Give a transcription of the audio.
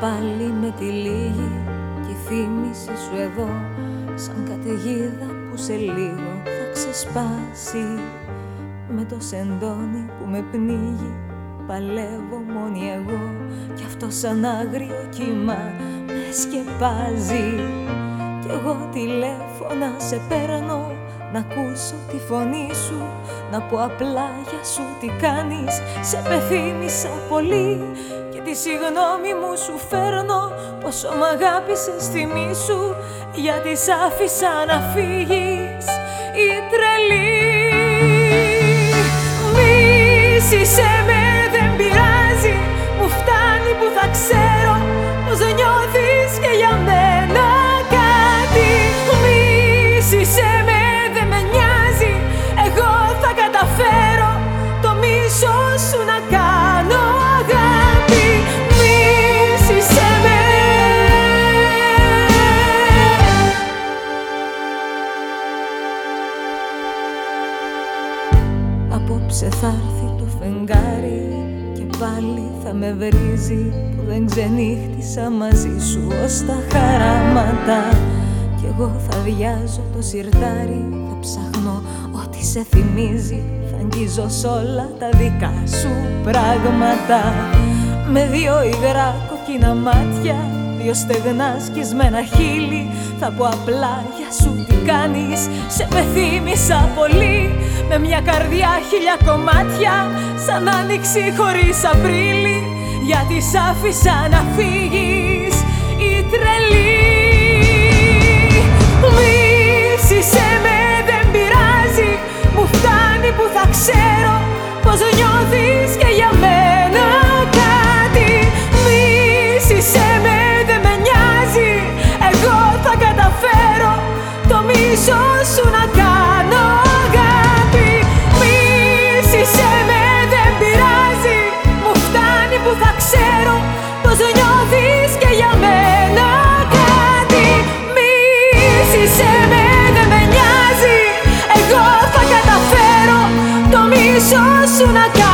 πάλι με τη λίγη και η θύμηση σου εδώ. Σαν καταιγίδα που σε λίγο θα ξεσπάσει. Με το σεντόνι που με πνίγει παλεύω μόνη εγώ. Κι αυτό σαν άγριο κύμα με σκεπάζει κι εγώ τηλέφωνα σε παίρνω να ακούσω τη φωνή σου Να πω απλά για σου τι κάνεις. Σε πεθύμησα πολύ Και τη συγγνώμη μου σου φέρνω Πόσο μ' αγάπησες θυμή σου Γιατί σ' άφησα να φύγεις. Η τρελή Απόψε θα έρθει το φεγγάρι και πάλι θα με βρίζει που δεν ξενύχτησα μαζί σου ως τα χαράματα. Κι εγώ θα βιάζω το σιρτάρι, θα ψάχνω ό,τι σε θυμίζει Θα αγγίζω σ' όλα τα δικά σου πράγματα. Με δύο υγρά κοκκίνα μάτια Δυο στεγνάς σκισμένα χείλη. Θα πω απλά για σου τι κάνεις; Σε πεθύμησα πολύ. Με μια καρδιά χίλια κομμάτια Σαν άνοιξη χωρίς Απρίλη. Γιατί σ' άφησα να φύγεις Η τρελή πίσω σου να κάνω αγάπη. Μίσησέ με δεν πειράζει. Μου φτάνει που θα ξέρω πως νιώθεις και για μένα κάτι. Μίσησέ με δεν με νοιάζει. Εγώ θα καταφέρω το μίσο σου να κάνω.